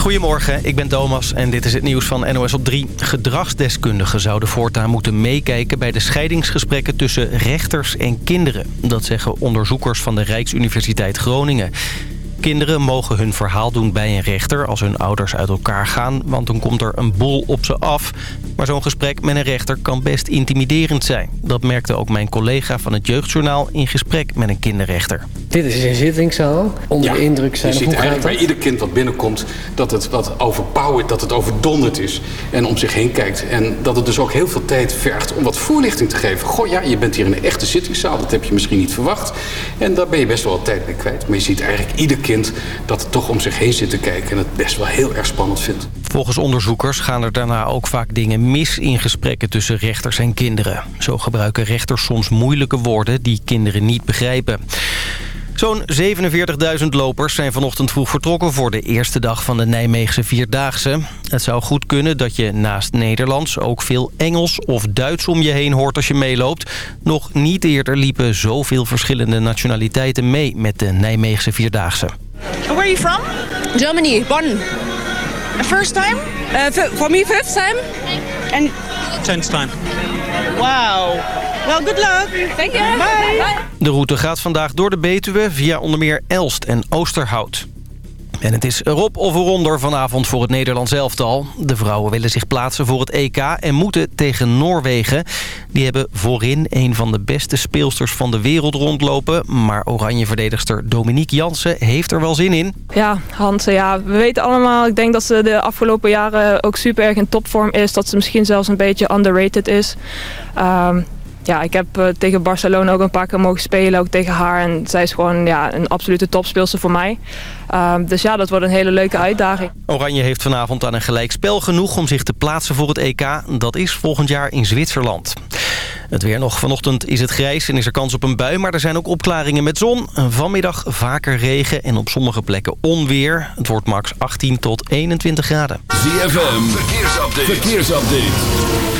Goedemorgen, ik ben Thomas en dit is het nieuws van NOS op 3. Gedragsdeskundigen zouden voortaan moeten meekijken bij de scheidingsgesprekken tussen rechters en kinderen. Dat zeggen onderzoekers van de Rijksuniversiteit Groningen. Kinderen mogen hun verhaal doen bij een rechter als hun ouders uit elkaar gaan... want dan komt er een bol op ze af. Maar zo'n gesprek met een rechter kan best intimiderend zijn. Dat merkte ook mijn collega van het Jeugdjournaal in gesprek met een kinderrechter. Dit is een zittingszaal. Onder de indruk zijn. Je ziet eigenlijk bij ieder kind wat binnenkomt dat het wat overpowered, dat het overdonderd is. En om zich heen kijkt. En dat het dus ook heel veel tijd vergt om wat voorlichting te geven. Goh ja, je bent hier in een echte zittingszaal. Dat heb je misschien niet verwacht. En daar ben je best wel wat tijd mee kwijt. Maar je ziet eigenlijk ieder kind dat het toch om zich heen zit te kijken. En het best wel heel erg spannend vindt. Volgens onderzoekers gaan er daarna ook vaak dingen mis in gesprekken tussen rechters en kinderen. Zo gebruiken rechters soms moeilijke woorden die kinderen niet begrijpen. Zo'n 47.000 lopers zijn vanochtend vroeg vertrokken voor de eerste dag van de Nijmeegse Vierdaagse. Het zou goed kunnen dat je naast Nederlands ook veel Engels of Duits om je heen hoort als je meeloopt. Nog niet eerder liepen zoveel verschillende nationaliteiten mee met de Nijmeegse Vierdaagse. Where are you from? Germany, Bonn. First time? Uh, for me, fifth time. And Tenth time. wow. Well, good luck. Thank you. Bye. De route gaat vandaag door de Betuwe via onder meer Elst en Oosterhout. En het is erop of eronder vanavond voor het Nederlands elftal. De vrouwen willen zich plaatsen voor het EK en moeten tegen Noorwegen. Die hebben voorin een van de beste speelsters van de wereld rondlopen. Maar oranje-verdedigster Dominique Jansen heeft er wel zin in. Ja, Hansen, ja, we weten allemaal, ik denk dat ze de afgelopen jaren ook super erg in topvorm is. Dat ze misschien zelfs een beetje underrated is. Ehm, ja, ik heb eh, tegen Barcelona ook een paar keer mogen spelen, ook tegen haar. En zij is gewoon ja, een absolute topspeelster voor mij. Ehm, dus ja, dat wordt een hele leuke uitdaging. Oranje heeft vanavond aan een gelijk spel genoeg om zich te plaatsen voor het EK. Dat is volgend jaar in Zwitserland. Het weer nog. Vanochtend is het grijs en is er kans op een bui. Maar er zijn ook opklaringen met zon. Vanmiddag vaker regen en op sommige plekken onweer. Het wordt max 18 tot 21 graden. ZFM, verkeersupdate. verkeersupdate.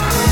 Thank you.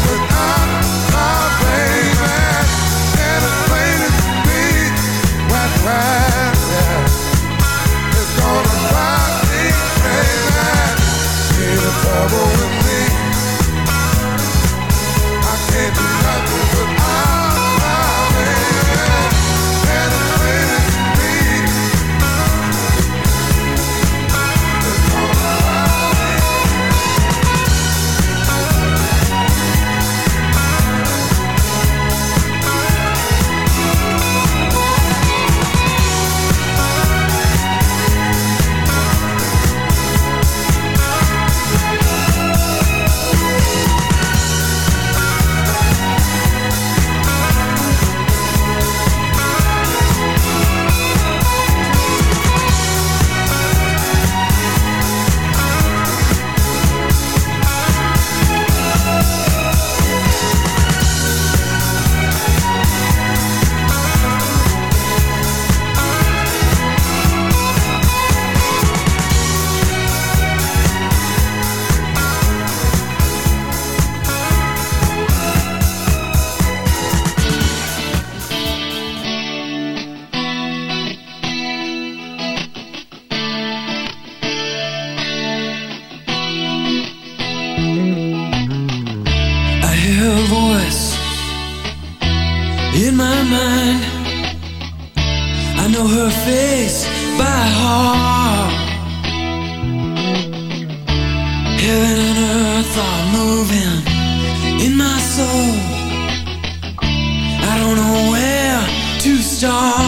don't know where to start.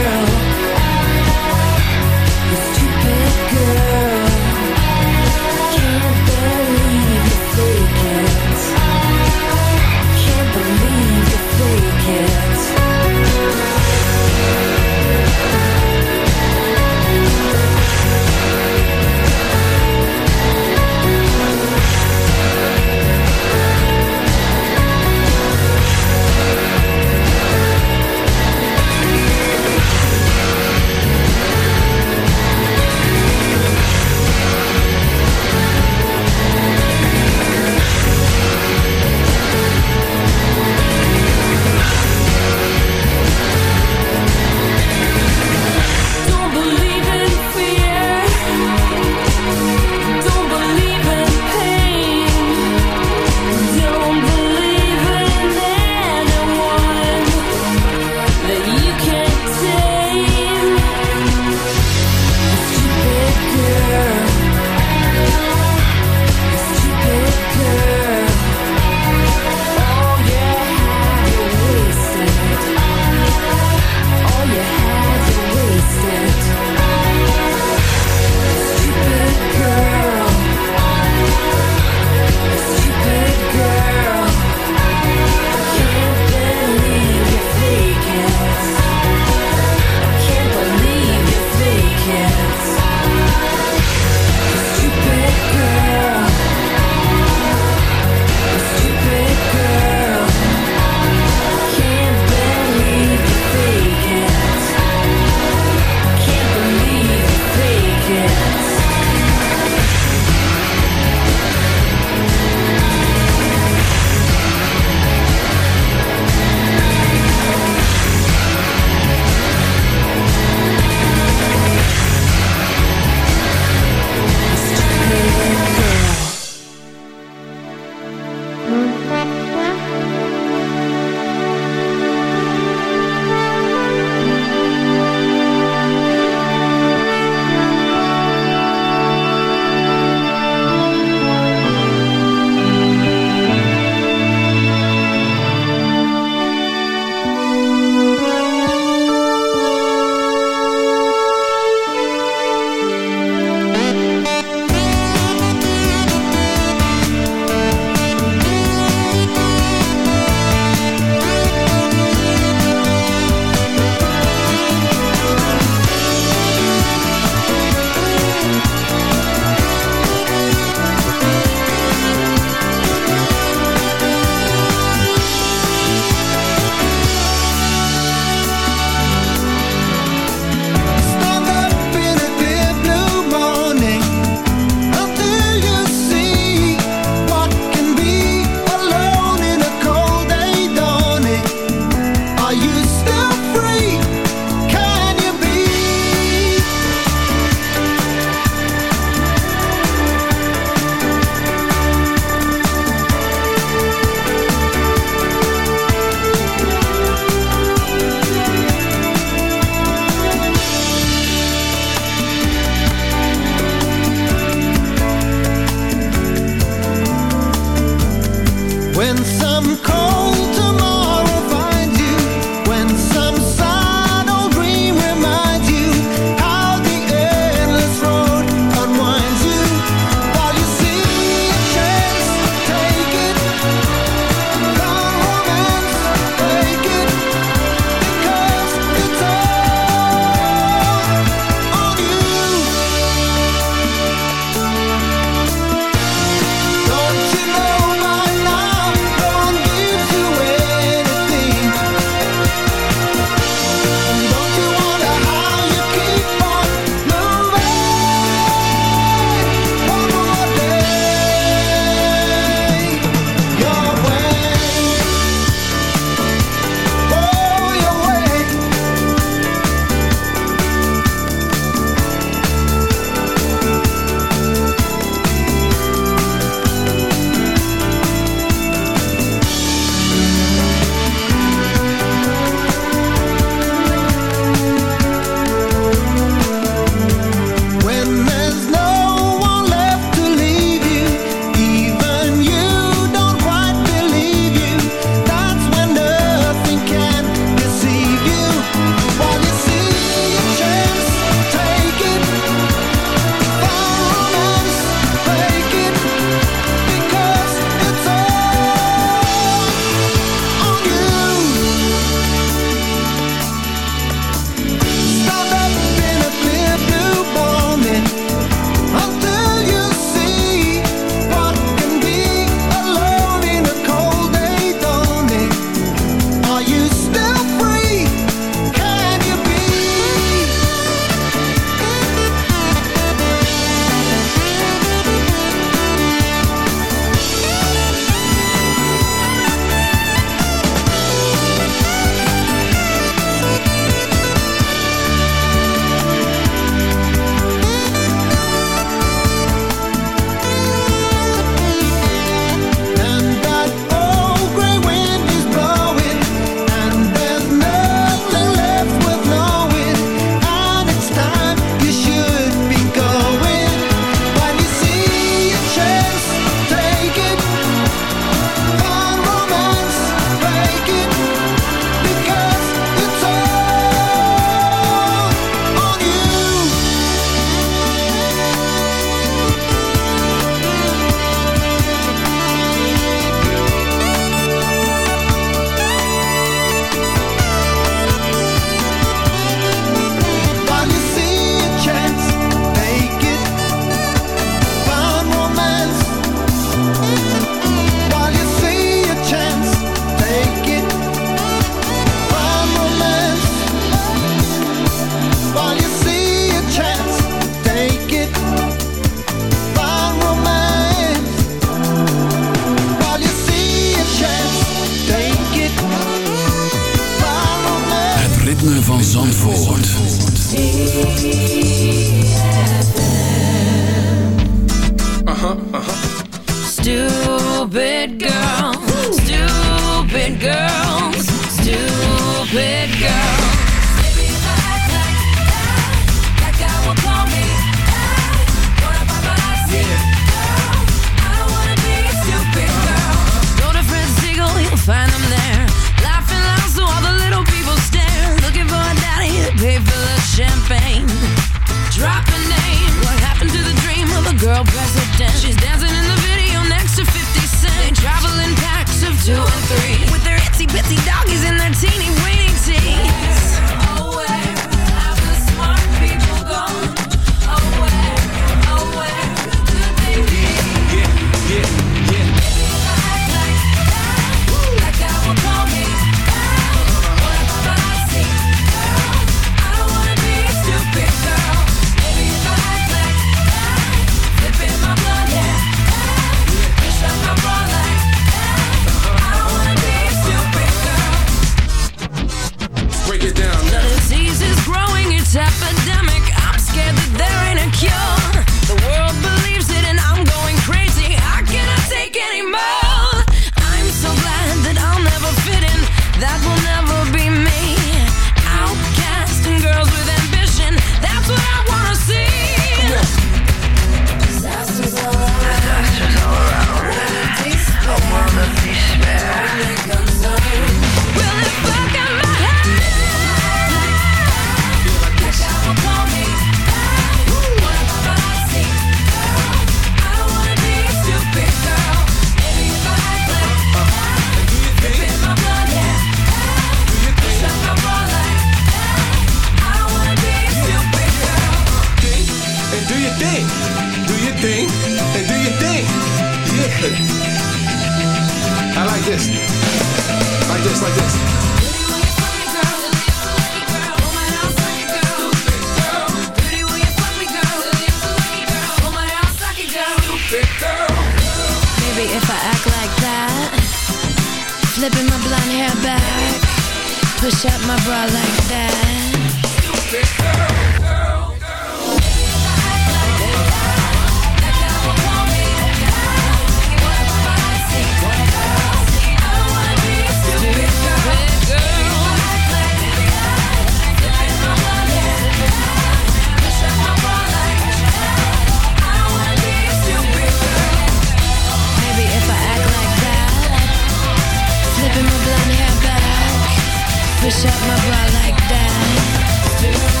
pull hair back Push up my bra like that.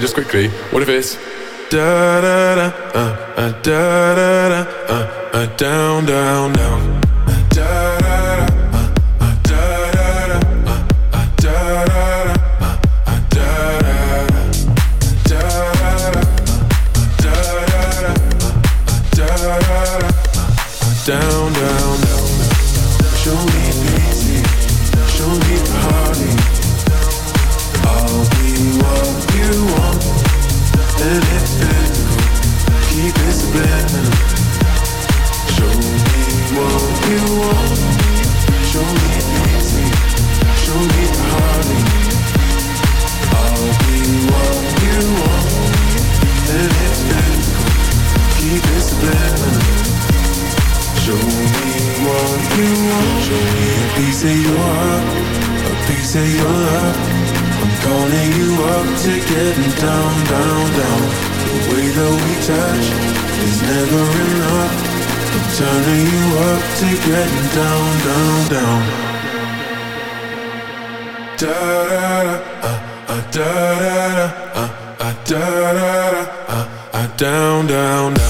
just quickly. What if it's da da da uh, uh, da da da uh, uh, down down down uh, da da da. down, down, down. Show me pity, show me party. Piece of your heart, a piece of your love. I'm calling you up to getting down, down, down. The way that we touch is never enough. I'm turning you up to getting down, down, down. Da da da, uh, uh, da da da, uh, uh, da da da, uh, uh, down, down, down,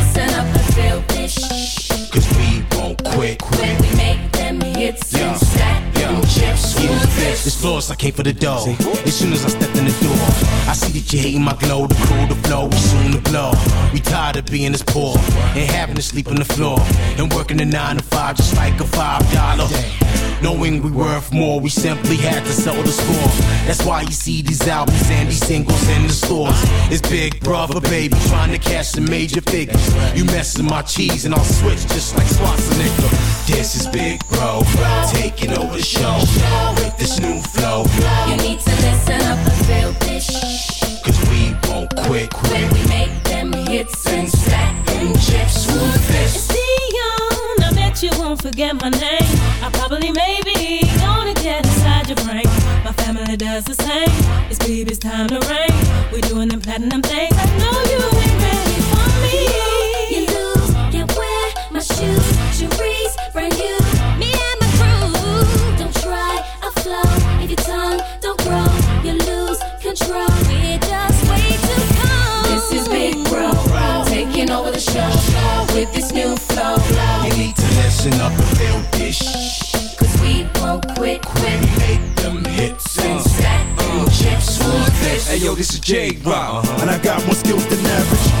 floor's came for the dough. As soon as I stepped in the door, I see that you hating my glow. The crew, the flow, we soon to blow. We tired of being this poor and having to sleep on the floor and working a nine to five just like a five dollar. Knowing we worth more, we simply had to sell the score. That's why you see these albums and these singles in the stores. It's Big Brother, baby, trying to cash some major figures. You messing my cheese and I'll switch just like Schwarzenegger. This is Big Bro, taking over the show with this new flow. You need to listen up and feel this. Cause we won't quit. When we make them hits and stack you won't forget my name. I probably maybe gonna get inside your brain. My family does the same. It's baby's time to reign. We're doing them platinum things. I know you need listen up and feel this. Cause we won't quit, quit. We Make them hits and stack them chips. Who's this? Hey yo, this is J Rock, uh-huh. and I got more skills than average.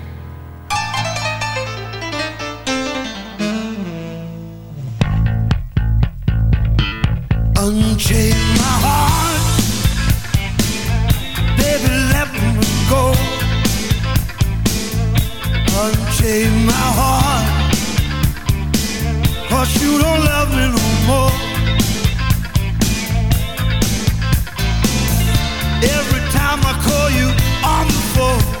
Unchain my heart. Baby, let me go. Unchain my heart. You don't love me no more. Every time I call you on the phone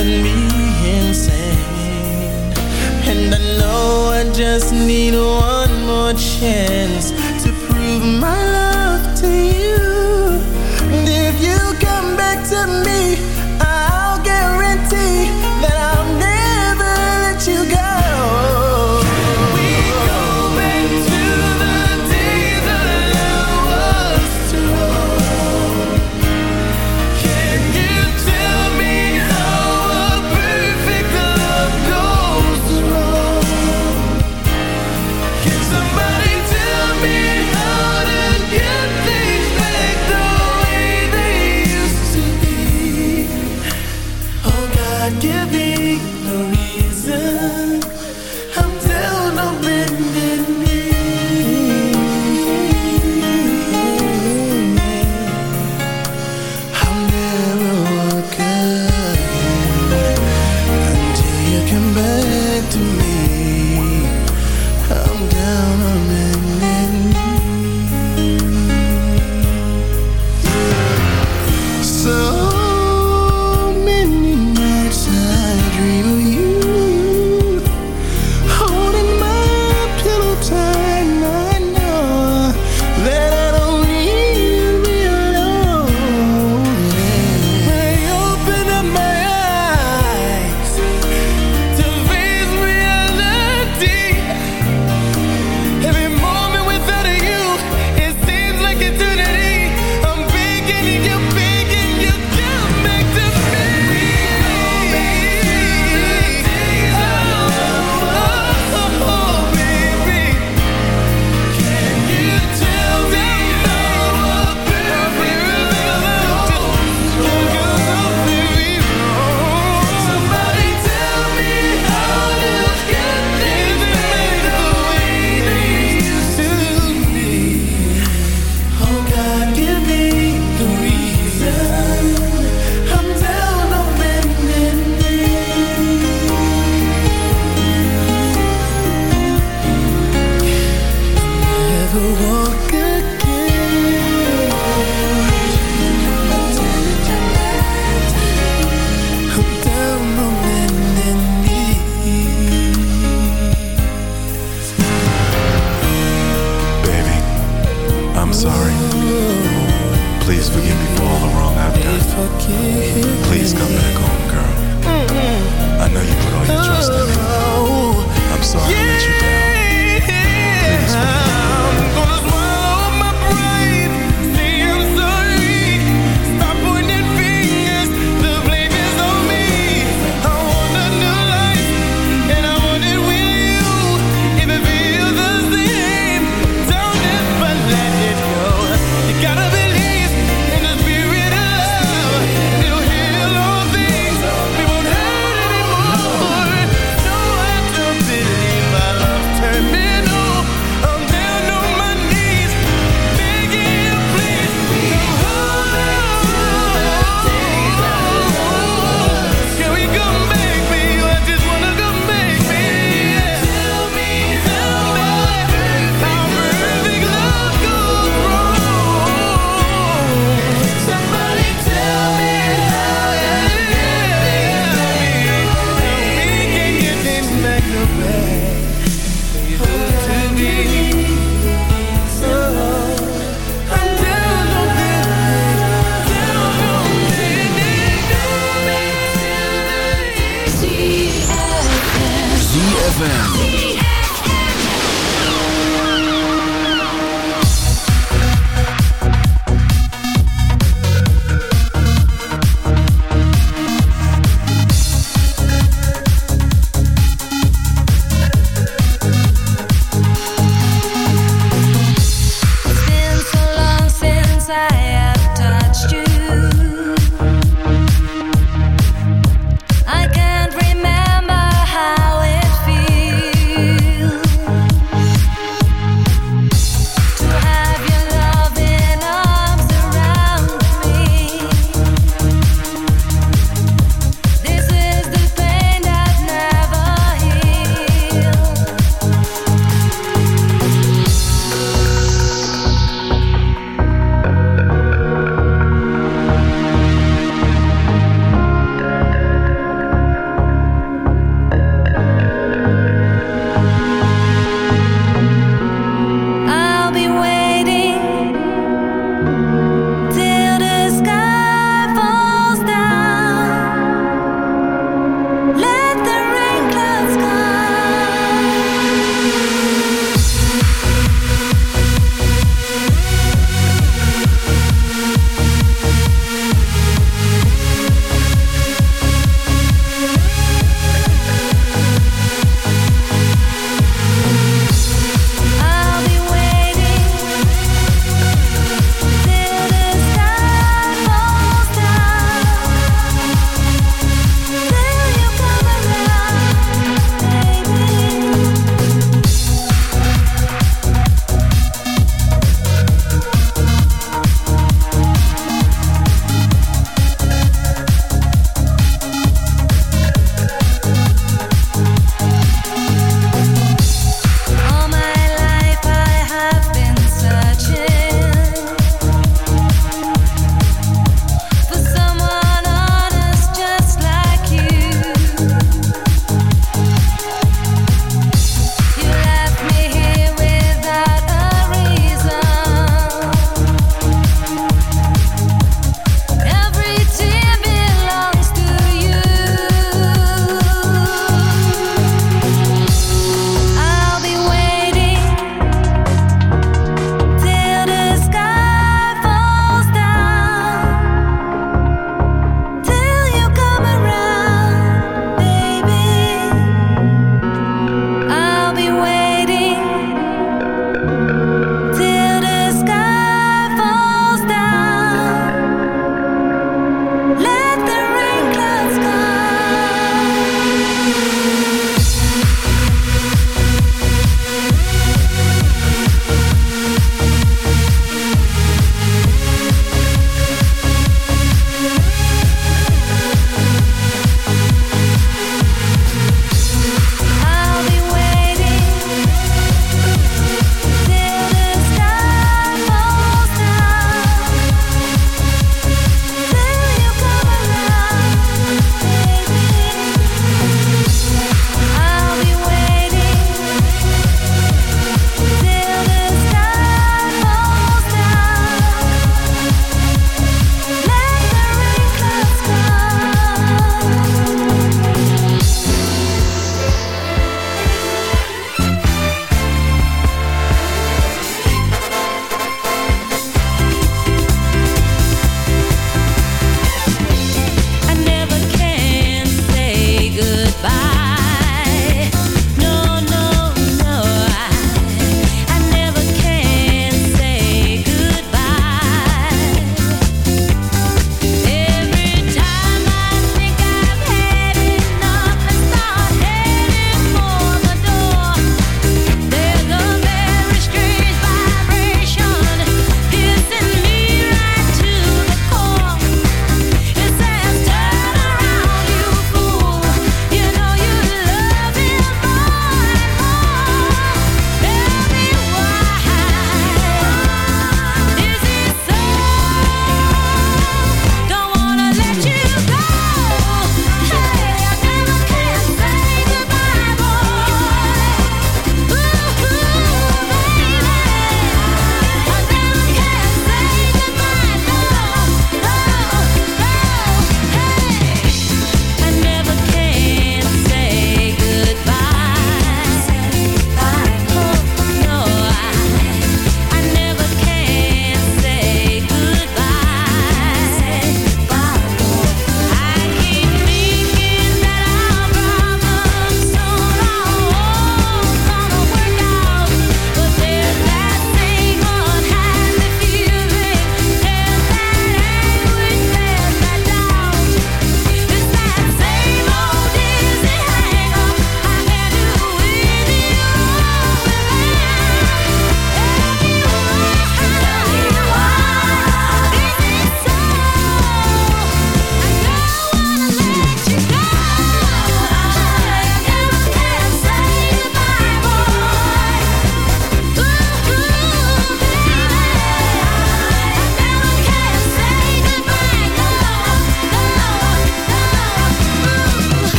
Driving me insane. And I know I just need one more chance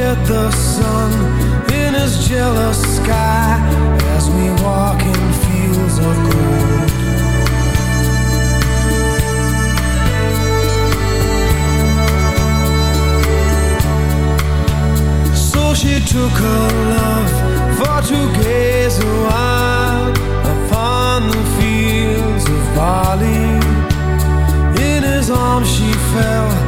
at the sun in his jealous sky as we walk in fields of gold. So she took her love for to gaze a while upon the fields of barley. In his arms she fell